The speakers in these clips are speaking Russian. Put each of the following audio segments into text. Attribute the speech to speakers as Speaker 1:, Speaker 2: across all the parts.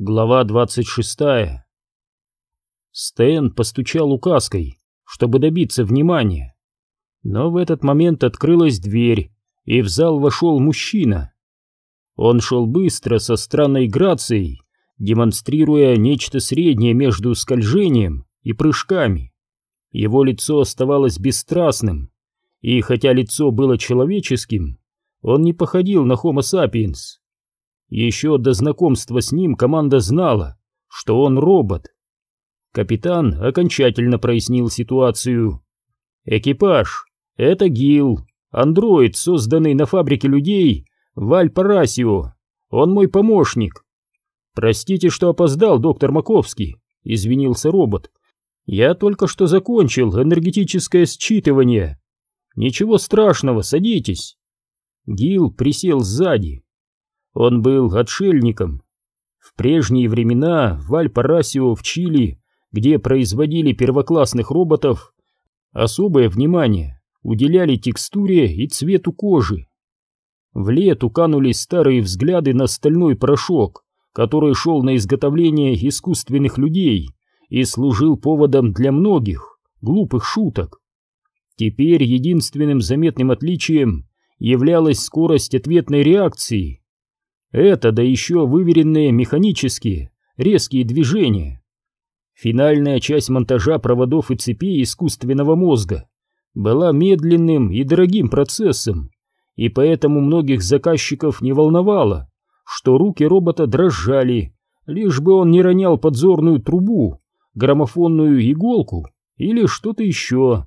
Speaker 1: Глава 26 Стэн постучал указкой, чтобы добиться внимания. Но в этот момент открылась дверь, и в зал вошел мужчина. Он шел быстро, со странной грацией, демонстрируя нечто среднее между скольжением и прыжками. Его лицо оставалось бесстрастным, и хотя лицо было человеческим, он не походил на Homo sapiens. Еще до знакомства с ним команда знала, что он робот. Капитан окончательно прояснил ситуацию. Экипаж — это ГИЛ, андроид, созданный на фабрике людей в Альпарасио. Он мой помощник. Простите, что опоздал, доктор Маковский, извинился робот. Я только что закончил энергетическое считывание. Ничего страшного, садитесь. Гил присел сзади. Он был отшельником. В прежние времена в Альпарасио в Чили, где производили первоклассных роботов, особое внимание уделяли текстуре и цвету кожи. В лету канули старые взгляды на стальной порошок, который шел на изготовление искусственных людей и служил поводом для многих глупых шуток. Теперь единственным заметным отличием являлась скорость ответной реакции. Это, да еще выверенные механические, резкие движения. Финальная часть монтажа проводов и цепей искусственного мозга была медленным и дорогим процессом, и поэтому многих заказчиков не волновало, что руки робота дрожали, лишь бы он не ронял подзорную трубу, граммофонную иголку или что-то еще.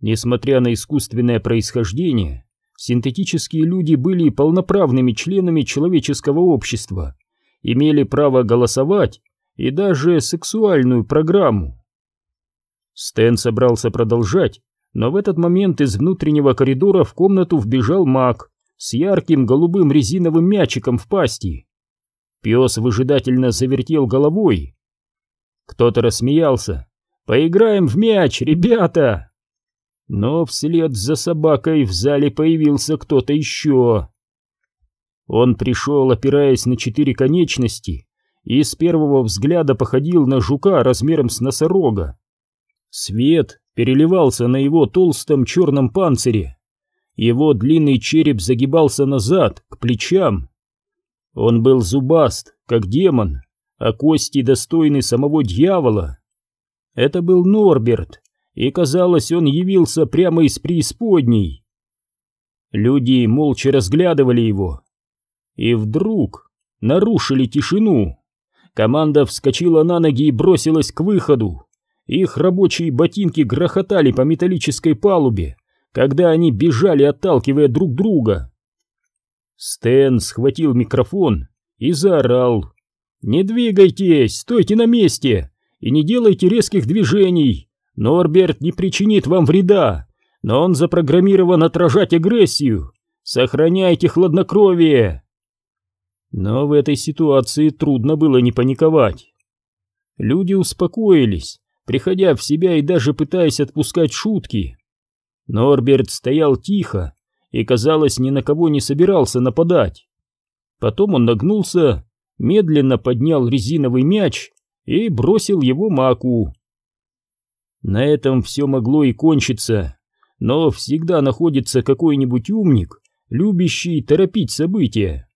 Speaker 1: Несмотря на искусственное происхождение, синтетические люди были полноправными членами человеческого общества, имели право голосовать и даже сексуальную программу. Стэн собрался продолжать, но в этот момент из внутреннего коридора в комнату вбежал маг с ярким голубым резиновым мячиком в пасти. Пес выжидательно завертел головой. Кто-то рассмеялся. «Поиграем в мяч, ребята!» Но вслед за собакой в зале появился кто-то еще. Он пришел, опираясь на четыре конечности, и с первого взгляда походил на жука размером с носорога. Свет переливался на его толстом черном панцире. Его длинный череп загибался назад, к плечам. Он был зубаст, как демон, а кости достойны самого дьявола. Это был Норберт, и, казалось, он явился прямо из преисподней. Люди молча разглядывали его. И вдруг нарушили тишину. Команда вскочила на ноги и бросилась к выходу. Их рабочие ботинки грохотали по металлической палубе, когда они бежали, отталкивая друг друга. Стэн схватил микрофон и заорал. «Не двигайтесь, стойте на месте и не делайте резких движений. Норберт не причинит вам вреда, но он запрограммирован отражать агрессию. Сохраняйте хладнокровие. Но в этой ситуации трудно было не паниковать. Люди успокоились, приходя в себя и даже пытаясь отпускать шутки. Норберт стоял тихо и, казалось, ни на кого не собирался нападать. Потом он нагнулся, медленно поднял резиновый мяч и бросил его маку. На этом все могло и кончиться, но всегда находится какой-нибудь умник, любящий торопить события.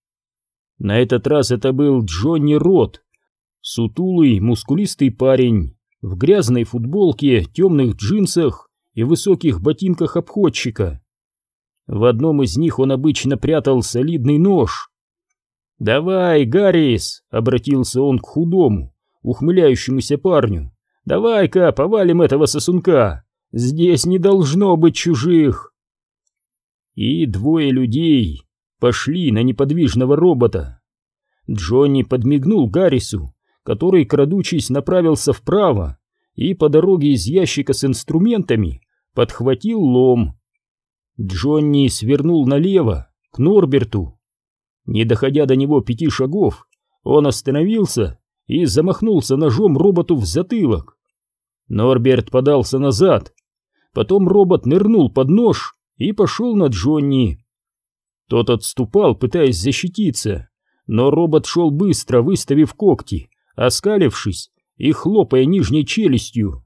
Speaker 1: На этот раз это был Джонни Рот, сутулый, мускулистый парень, в грязной футболке, темных джинсах и высоких ботинках обходчика. В одном из них он обычно прятал солидный нож. «Давай, Гаррис!» — обратился он к худому, ухмыляющемуся парню. Давай-ка повалим этого сосунка. Здесь не должно быть чужих. И двое людей пошли на неподвижного робота. Джонни подмигнул Гаррису, который, крадучись, направился вправо и по дороге из ящика с инструментами подхватил лом. Джонни свернул налево, к Норберту. Не доходя до него пяти шагов, он остановился и замахнулся ножом роботу в затылок. Норберт подался назад. Потом робот нырнул под нож и пошел на Джонни. Тот отступал, пытаясь защититься, но робот шел быстро, выставив когти, оскалившись и хлопая нижней челюстью.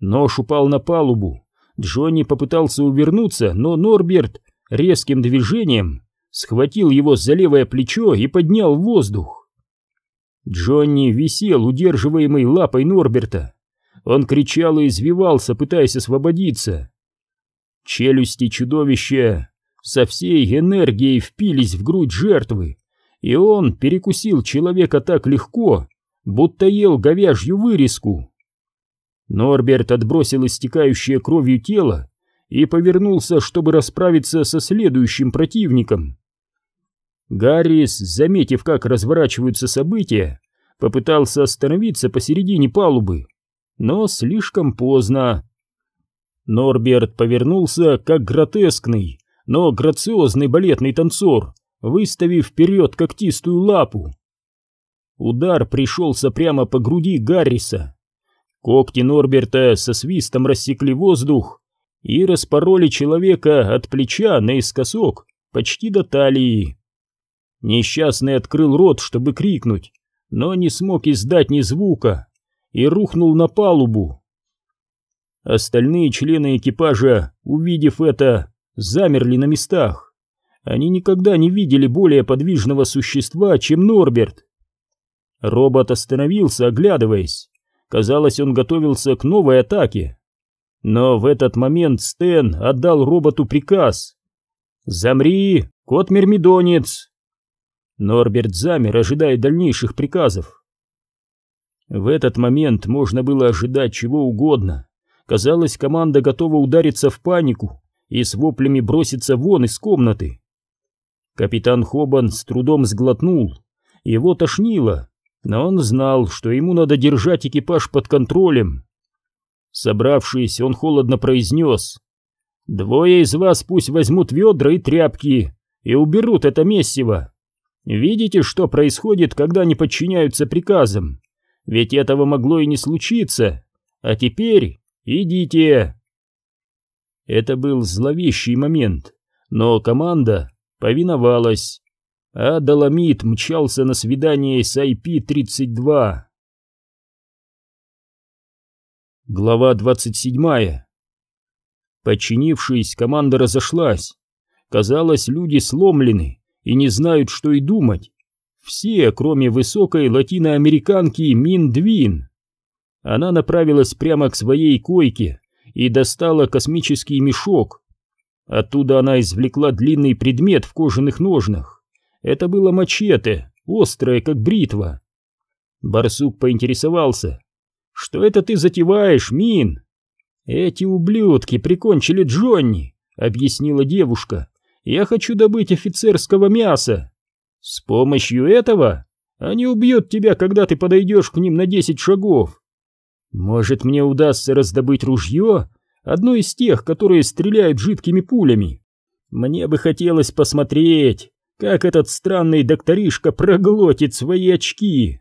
Speaker 1: Нож упал на палубу. Джонни попытался увернуться, но Норберт резким движением схватил его за левое плечо и поднял в воздух. Джонни висел, удерживаемый лапой Норберта. Он кричал и извивался, пытаясь освободиться. Челюсти чудовища со всей энергией впились в грудь жертвы, и он перекусил человека так легко, будто ел говяжью вырезку. Норберт отбросил истекающее кровью тело и повернулся, чтобы расправиться со следующим противником. Гаррис, заметив, как разворачиваются события, попытался остановиться посередине палубы, но слишком поздно. Норберт повернулся, как гротескный, но грациозный балетный танцор, выставив вперед когтистую лапу. Удар пришелся прямо по груди Гарриса. Когти Норберта со свистом рассекли воздух и распороли человека от плеча наискосок почти до талии. Несчастный открыл рот, чтобы крикнуть, но не смог издать ни звука и рухнул на палубу. Остальные члены экипажа, увидев это, замерли на местах. Они никогда не видели более подвижного существа, чем Норберт. Робот остановился, оглядываясь. Казалось, он готовился к новой атаке. Но в этот момент Стэн отдал роботу приказ. «Замри, кот Мермидонец!» Норберт замер, ожидая дальнейших приказов. В этот момент можно было ожидать чего угодно. Казалось, команда готова удариться в панику и с воплями броситься вон из комнаты. Капитан Хобан с трудом сглотнул. Его тошнило, но он знал, что ему надо держать экипаж под контролем. Собравшись, он холодно произнес. «Двое из вас пусть возьмут ведра и тряпки и уберут это месиво. Видите, что происходит, когда они подчиняются приказам? Ведь этого могло и не случиться. А теперь идите!» Это был зловещий момент, но команда повиновалась а Доломит мчался на свидание с IP-32. Глава 27 Подчинившись, команда разошлась. Казалось, люди сломлены и не знают, что и думать. Все, кроме высокой латиноамериканки Мин Двин. Она направилась прямо к своей койке и достала космический мешок. Оттуда она извлекла длинный предмет в кожаных ножнах. Это было мачете, острое, как бритва. Барсук поинтересовался. «Что это ты затеваешь, Мин?» «Эти ублюдки прикончили Джонни», — объяснила девушка. «Я хочу добыть офицерского мяса. С помощью этого они убьют тебя, когда ты подойдешь к ним на десять шагов. Может, мне удастся раздобыть ружье, одно из тех, которые стреляют жидкими пулями. Мне бы хотелось посмотреть, как этот странный докторишка проглотит свои очки.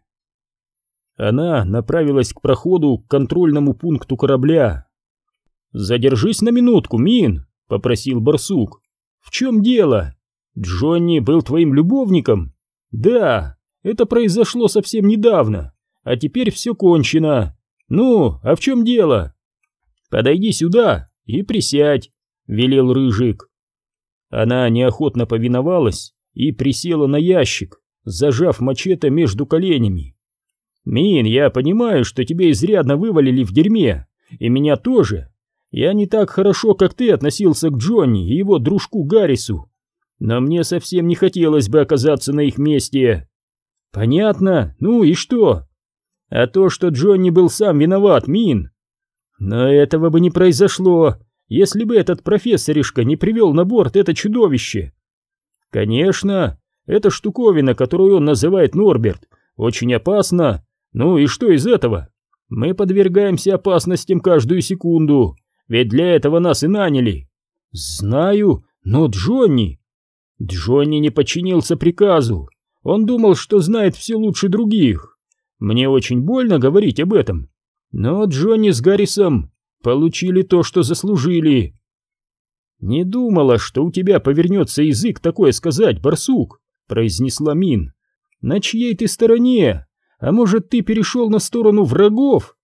Speaker 1: Она направилась к проходу к контрольному пункту корабля. «Задержись на минутку, Мин», — попросил барсук. «В чем дело? Джонни был твоим любовником?» «Да, это произошло совсем недавно, а теперь все кончено. Ну, а в чем дело?» «Подойди сюда и присядь», — велел Рыжик. Она неохотно повиновалась и присела на ящик, зажав мачете между коленями. «Мин, я понимаю, что тебе изрядно вывалили в дерьме, и меня тоже. Я не так хорошо, как ты относился к Джонни и его дружку Гаррису, но мне совсем не хотелось бы оказаться на их месте». «Понятно? Ну и что?» «А то, что Джонни был сам виноват, Мин». «Но этого бы не произошло, если бы этот профессоришка не привел на борт это чудовище. Конечно, эта штуковина, которую он называет Норберт, очень опасна. Ну и что из этого? Мы подвергаемся опасностям каждую секунду, ведь для этого нас и наняли. Знаю, но Джонни... Джонни не подчинился приказу. Он думал, что знает все лучше других. Мне очень больно говорить об этом. Но Джонни с Гаррисом получили то, что заслужили. «Не думала, что у тебя повернется язык такое сказать, барсук», — произнесла Мин, На чьей ты стороне? А может, ты перешел на сторону врагов?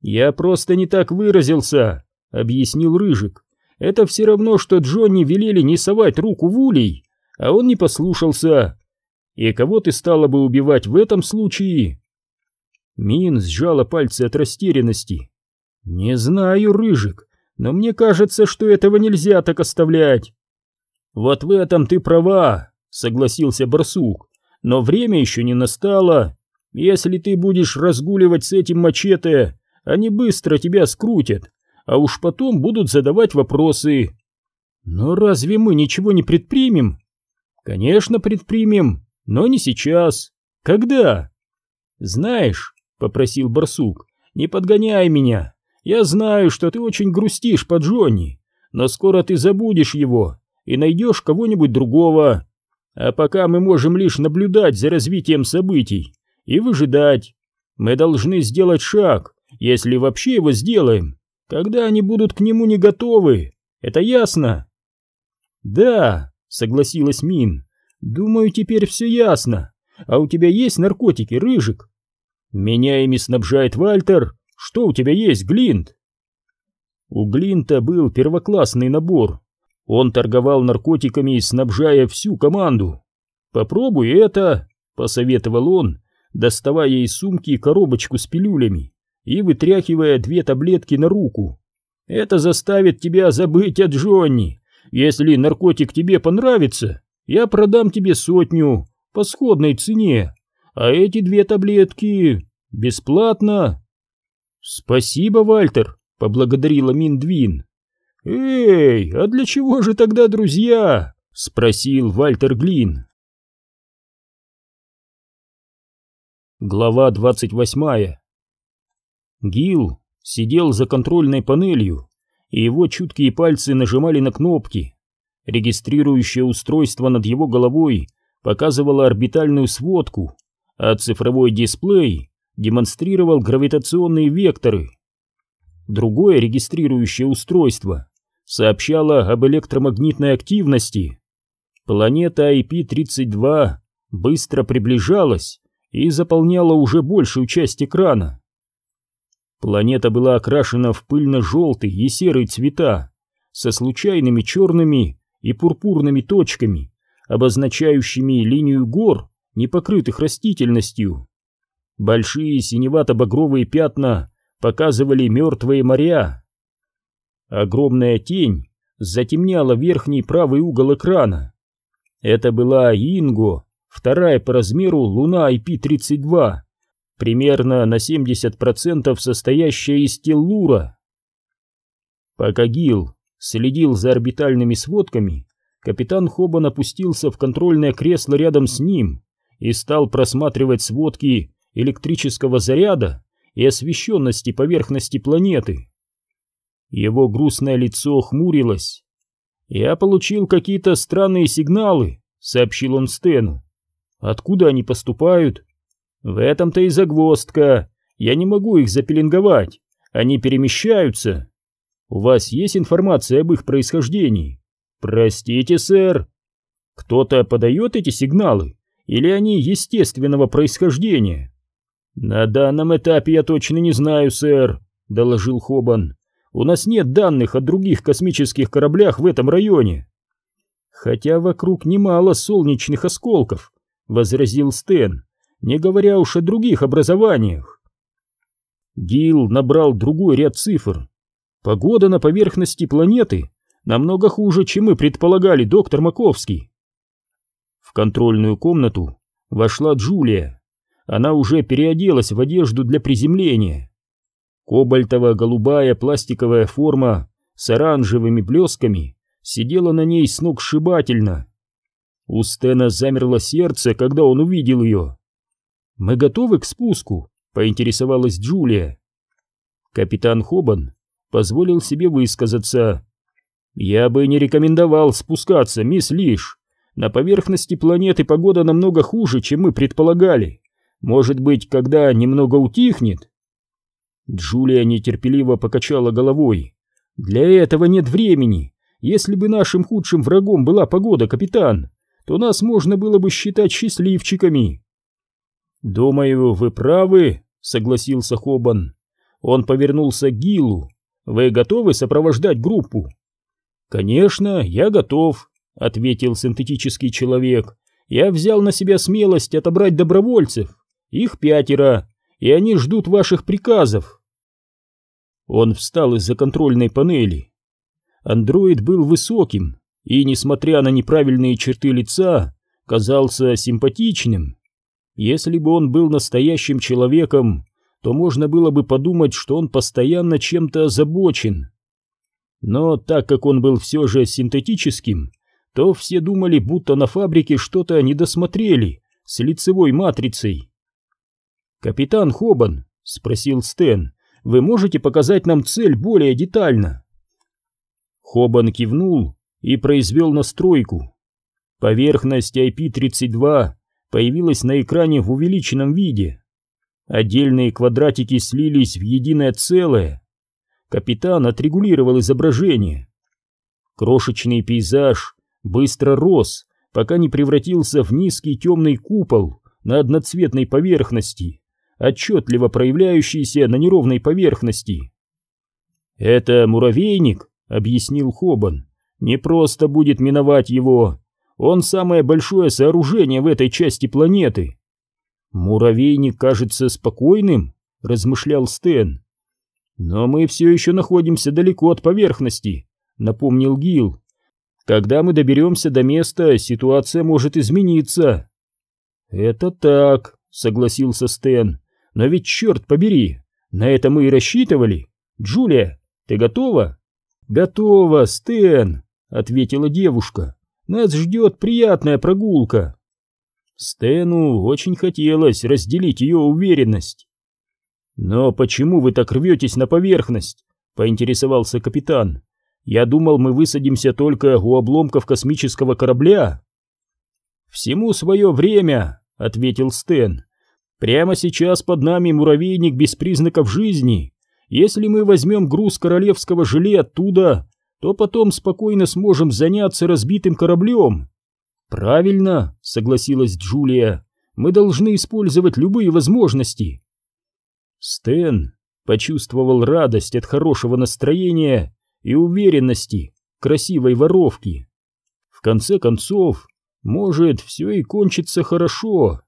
Speaker 1: Я просто не так выразился, объяснил Рыжик. Это все равно, что Джонни велели не совать руку в улей, а он не послушался. И кого ты стала бы убивать в этом случае? Мин сжала пальцы от растерянности. Не знаю, Рыжик, но мне кажется, что этого нельзя так оставлять. Вот в этом ты права, согласился барсук, но время еще не настало. Если ты будешь разгуливать с этим мачете, они быстро тебя скрутят, а уж потом будут задавать вопросы. Но разве мы ничего не предпримем? Конечно, предпримем, но не сейчас. Когда? Знаешь, попросил барсук, не подгоняй меня. Я знаю, что ты очень грустишь по Джонни, но скоро ты забудешь его и найдешь кого-нибудь другого. А пока мы можем лишь наблюдать за развитием событий и выжидать. Мы должны сделать шаг, если вообще его сделаем, когда они будут к нему не готовы. Это ясно? Да, согласилась Мин. Думаю, теперь все ясно. А у тебя есть наркотики, Рыжик? Меня ими снабжает Вальтер. Что у тебя есть, Глинт? У Глинта был первоклассный набор. Он торговал наркотиками, снабжая всю команду. «Попробуй это», — посоветовал он, доставая из сумки коробочку с пилюлями и вытряхивая две таблетки на руку. «Это заставит тебя забыть о Джонни. Если наркотик тебе понравится, я продам тебе сотню по сходной цене, а эти две таблетки бесплатно». «Спасибо, Вальтер», — поблагодарила Миндвин. «Эй, а для чего же тогда друзья?» — спросил Вальтер Глин. Глава двадцать восьмая. Гил сидел за контрольной панелью, и его чуткие пальцы нажимали на кнопки. Регистрирующее устройство над его головой показывало орбитальную сводку, а цифровой дисплей демонстрировал гравитационные векторы. Другое регистрирующее устройство сообщало об электромагнитной активности. Планета IP-32 быстро приближалась и заполняла уже большую часть экрана. Планета была окрашена в пыльно-желтый и серый цвета, со случайными черными и пурпурными точками, обозначающими линию гор, не покрытых растительностью. Большие синевато-багровые пятна показывали мертвые моря. Огромная тень затемняла верхний правый угол экрана. Это была Инго, вторая по размеру луна IP-32, примерно на 70% состоящая из теллура. Пока Гил следил за орбитальными сводками, капитан Хобан опустился в контрольное кресло рядом с ним и стал просматривать сводки электрического заряда и освещенности поверхности планеты. Его грустное лицо хмурилось. «Я получил какие-то странные сигналы», — сообщил он Стэну. «Откуда они поступают?» «В этом-то и загвоздка. Я не могу их запеленговать. Они перемещаются. У вас есть информация об их происхождении?» «Простите, сэр. Кто-то подает эти сигналы? Или они естественного происхождения?» «На данном этапе я точно не знаю, сэр», — доложил Хобан. У нас нет данных о других космических кораблях в этом районе. Хотя вокруг немало солнечных осколков, возразил Стэн, не говоря уж о других образованиях. Гил набрал другой ряд цифр. Погода на поверхности планеты намного хуже, чем мы предполагали, доктор Маковский. В контрольную комнату вошла Джулия. Она уже переоделась в одежду для приземления. Кобальтово-голубая пластиковая форма с оранжевыми блесками сидела на ней сногсшибательно. У Стена замерло сердце, когда он увидел ее. «Мы готовы к спуску?» — поинтересовалась Джулия. Капитан Хобан позволил себе высказаться. «Я бы не рекомендовал спускаться, мисс Лиш. На поверхности планеты погода намного хуже, чем мы предполагали. Может быть, когда немного утихнет, Джулия нетерпеливо покачала головой. «Для этого нет времени. Если бы нашим худшим врагом была погода, капитан, то нас можно было бы считать счастливчиками. Думаю, вы правы, согласился Хобан. Он повернулся к Гилу. Вы готовы сопровождать группу? Конечно, я готов, ответил синтетический человек. Я взял на себя смелость отобрать добровольцев. Их пятеро, и они ждут ваших приказов. Он встал из-за контрольной панели. Андроид был высоким и, несмотря на неправильные черты лица, казался симпатичным. Если бы он был настоящим человеком, то можно было бы подумать, что он постоянно чем-то озабочен. Но так как он был все же синтетическим, то все думали, будто на фабрике что-то недосмотрели с лицевой матрицей. «Капитан Хобан», — спросил Стэн, — «вы можете показать нам цель более детально?» Хобан кивнул и произвел настройку. Поверхность IP-32 появилась на экране в увеличенном виде. Отдельные квадратики слились в единое целое. Капитан отрегулировал изображение. Крошечный пейзаж быстро рос, пока не превратился в низкий темный купол на одноцветной поверхности, отчетливо проявляющийся на неровной поверхности. «Это муравейник», — объяснил Хобан. «Не просто будет миновать его. Он самое большое сооружение в этой части планеты». «Муравейник кажется спокойным», — размышлял Стэн. «Но мы все еще находимся далеко от поверхности», — напомнил Гил. Когда мы доберемся до места, ситуация может измениться. Это так, согласился Стэн. Но ведь черт побери, на это мы и рассчитывали. Джулия, ты готова? Готова, Стэн, ответила девушка. Нас ждет приятная прогулка. Стэну очень хотелось разделить ее уверенность. «Но почему вы так рветесь на поверхность?» — поинтересовался капитан. Я думал, мы высадимся только у обломков космического корабля. Всему свое время, ответил Стэн. Прямо сейчас под нами муравейник без признаков жизни. Если мы возьмем груз королевского желе оттуда, то потом спокойно сможем заняться разбитым кораблем. Правильно, согласилась Джулия. Мы должны использовать любые возможности. Стэн почувствовал радость от хорошего настроения и уверенности красивой воровки. В конце концов, может, все и кончится хорошо.